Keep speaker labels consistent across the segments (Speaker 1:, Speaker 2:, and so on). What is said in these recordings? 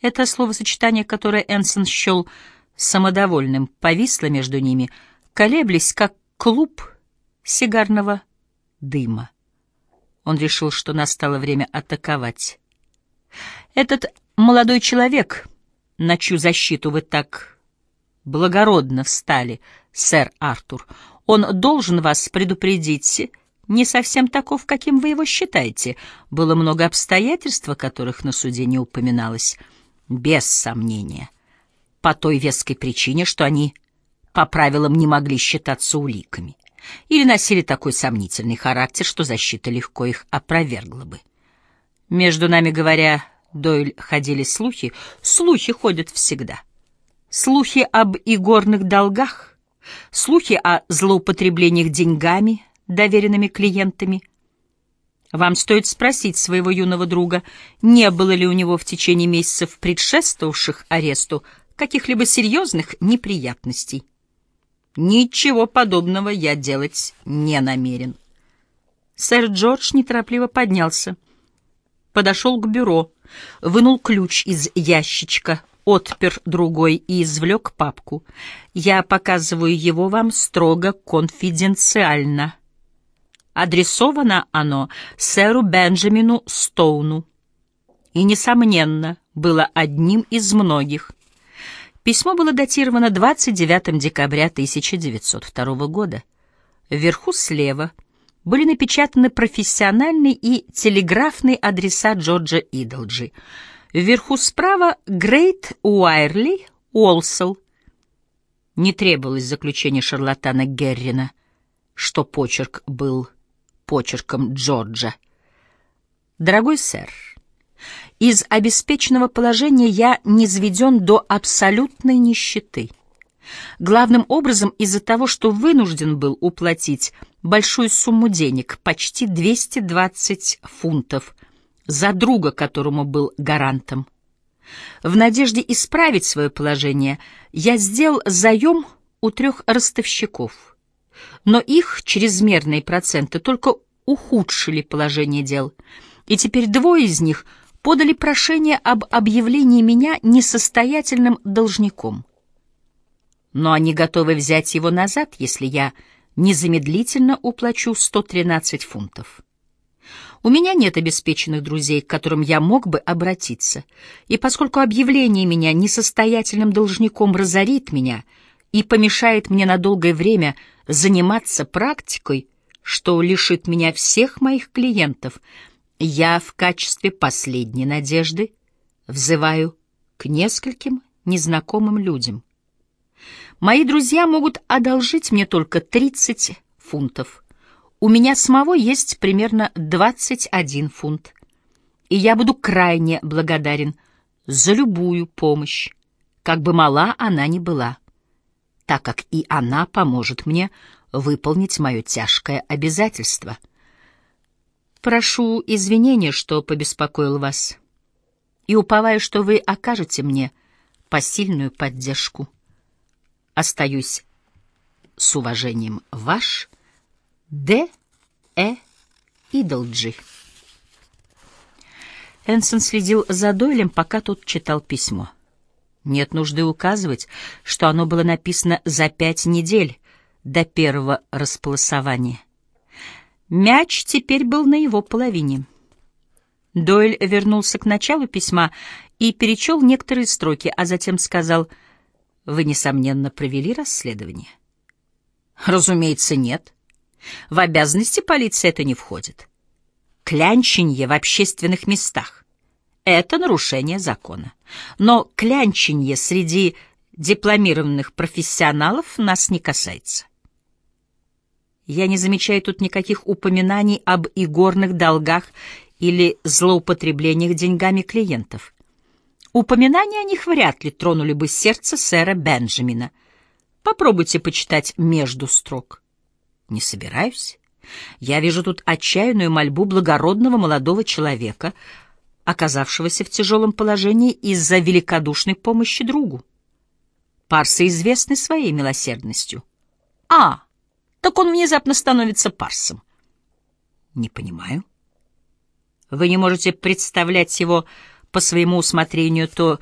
Speaker 1: Это словосочетание, которое Энсон счел самодовольным, повисло между ними, колеблясь, как клуб сигарного дыма. Он решил, что настало время атаковать. Этот молодой человек, на чью защиту вы так благородно встали, сэр Артур, он должен вас предупредить, не совсем таков, каким вы его считаете. Было много обстоятельств, о которых на суде не упоминалось. Без сомнения. По той веской причине, что они по правилам не могли считаться уликами. Или носили такой сомнительный характер, что защита легко их опровергла бы. Между нами говоря, Дойль ходили слухи. Слухи ходят всегда. Слухи об игорных долгах, слухи о злоупотреблениях деньгами, доверенными клиентами. Вам стоит спросить своего юного друга, не было ли у него в течение месяцев, предшествовавших аресту, каких-либо серьезных неприятностей. Ничего подобного я делать не намерен. Сэр Джордж неторопливо поднялся, подошел к бюро, вынул ключ из ящичка, отпер другой и извлек папку. Я показываю его вам строго конфиденциально. Адресовано оно сэру Бенджамину Стоуну. И, несомненно, было одним из многих. Письмо было датировано 29 декабря 1902 года. Вверху слева были напечатаны профессиональные и телеграфные адреса Джорджа Идолджи. Вверху справа Грейт Уайрли Уолсел. Не требовалось заключения шарлатана Геррина, что почерк был почерком Джорджа. Дорогой сэр, из обеспеченного положения я низведен до абсолютной нищеты. Главным образом из-за того, что вынужден был уплатить большую сумму денег, почти 220 фунтов, за друга, которому был гарантом. В надежде исправить свое положение я сделал заем у трех ростовщиков но их чрезмерные проценты только ухудшили положение дел, и теперь двое из них подали прошение об объявлении меня несостоятельным должником. Но они готовы взять его назад, если я незамедлительно уплачу 113 фунтов. У меня нет обеспеченных друзей, к которым я мог бы обратиться, и поскольку объявление меня несостоятельным должником разорит меня и помешает мне на долгое время заниматься практикой, что лишит меня всех моих клиентов, я в качестве последней надежды взываю к нескольким незнакомым людям. Мои друзья могут одолжить мне только 30 фунтов. У меня самого есть примерно 21 фунт. И я буду крайне благодарен за любую помощь, как бы мала она ни была так как и она поможет мне выполнить мое тяжкое обязательство. Прошу извинения, что побеспокоил вас, и уповаю, что вы окажете мне посильную поддержку. Остаюсь с уважением ваш Д. Э. Идолджи. Энсон следил за Дойлем, пока тот читал письмо. Нет нужды указывать, что оно было написано за пять недель до первого располосования. Мяч теперь был на его половине. Дойль вернулся к началу письма и перечел некоторые строки, а затем сказал, «Вы, несомненно, провели расследование?» «Разумеется, нет. В обязанности полиции это не входит. Клянченье в общественных местах это нарушение закона. Но клянченье среди дипломированных профессионалов нас не касается. Я не замечаю тут никаких упоминаний об игорных долгах или злоупотреблениях деньгами клиентов. Упоминания о них вряд ли тронули бы сердце сэра Бенджамина. Попробуйте почитать между строк. Не собираюсь. Я вижу тут отчаянную мольбу благородного молодого человека — оказавшегося в тяжелом положении из-за великодушной помощи другу. Парсы известны своей милосердностью. А, так он внезапно становится парсом. Не понимаю. Вы не можете представлять его по своему усмотрению то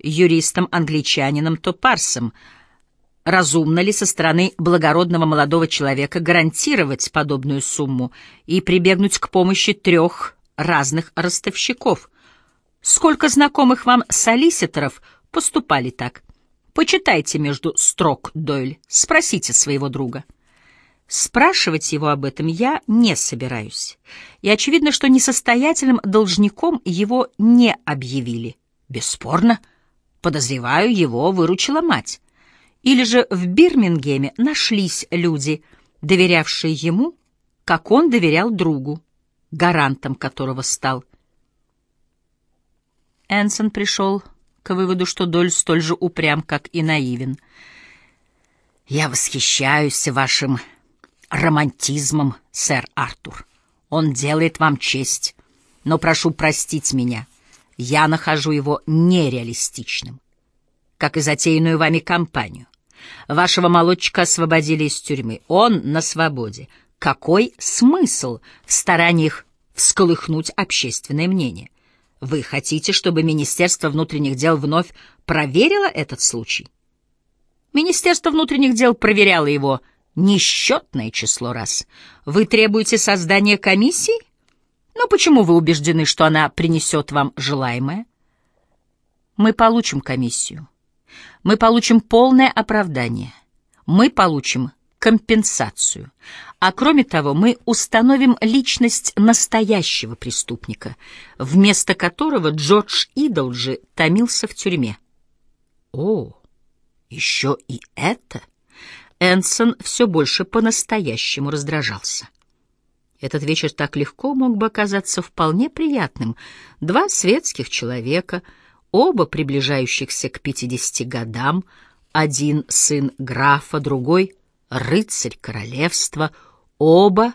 Speaker 1: юристом-англичанином, то парсом. Разумно ли со стороны благородного молодого человека гарантировать подобную сумму и прибегнуть к помощи трех разных ростовщиков? Сколько знакомых вам солиситоров поступали так? Почитайте между строк, Дойль, спросите своего друга. Спрашивать его об этом я не собираюсь. И очевидно, что несостоятельным должником его не объявили. Бесспорно, подозреваю, его выручила мать. Или же в Бирмингеме нашлись люди, доверявшие ему, как он доверял другу, гарантом которого стал. Энсон пришел к выводу, что Доль столь же упрям, как и наивен. «Я восхищаюсь вашим романтизмом, сэр Артур. Он делает вам честь, но прошу простить меня. Я нахожу его нереалистичным, как и затеянную вами кампанию. Вашего молодчика освободили из тюрьмы. Он на свободе. Какой смысл в стараниях всколыхнуть общественное мнение? Вы хотите, чтобы Министерство внутренних дел вновь проверило этот случай? Министерство внутренних дел проверяло его несчетное число раз. Вы требуете создания комиссии? Но почему вы убеждены, что она принесет вам желаемое? Мы получим комиссию. Мы получим полное оправдание. Мы получим компенсацию. А кроме того, мы установим личность настоящего преступника, вместо которого Джордж Идолджи томился в тюрьме. О, еще и это? Энсон все больше по-настоящему раздражался. Этот вечер так легко мог бы оказаться вполне приятным. Два светских человека, оба приближающихся к пятидесяти годам, один сын графа, другой — рыцарь королевства, оба,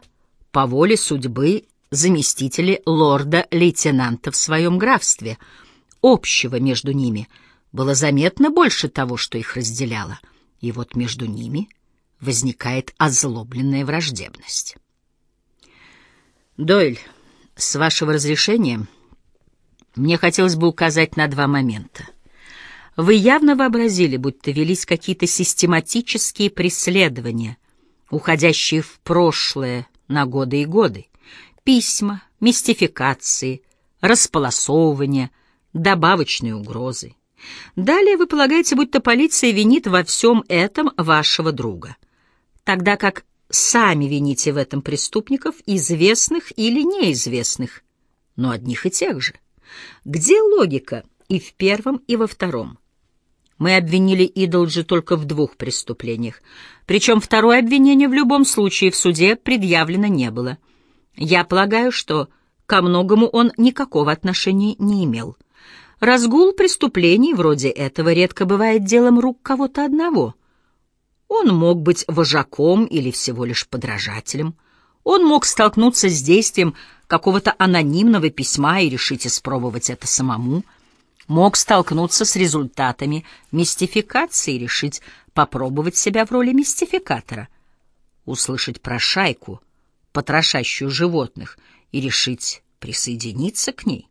Speaker 1: по воле судьбы, заместители лорда-лейтенанта в своем графстве. Общего между ними было заметно больше того, что их разделяло — и вот между ними возникает озлобленная враждебность. Дойль, с вашего разрешения, мне хотелось бы указать на два момента. Вы явно вообразили, будто велись какие-то систематические преследования, уходящие в прошлое на годы и годы. Письма, мистификации, располосовывания, добавочные угрозы. Далее вы полагаете, будто полиция винит во всем этом вашего друга, тогда как сами вините в этом преступников, известных или неизвестных, но одних и тех же. Где логика и в первом, и во втором? Мы обвинили Идолджи только в двух преступлениях, причем второе обвинение в любом случае в суде предъявлено не было. Я полагаю, что ко многому он никакого отношения не имел. Разгул преступлений вроде этого редко бывает делом рук кого-то одного. Он мог быть вожаком или всего лишь подражателем. Он мог столкнуться с действием какого-то анонимного письма и решить испробовать это самому. Мог столкнуться с результатами мистификации и решить попробовать себя в роли мистификатора. Услышать про шайку, потрошащую животных, и решить присоединиться к ней.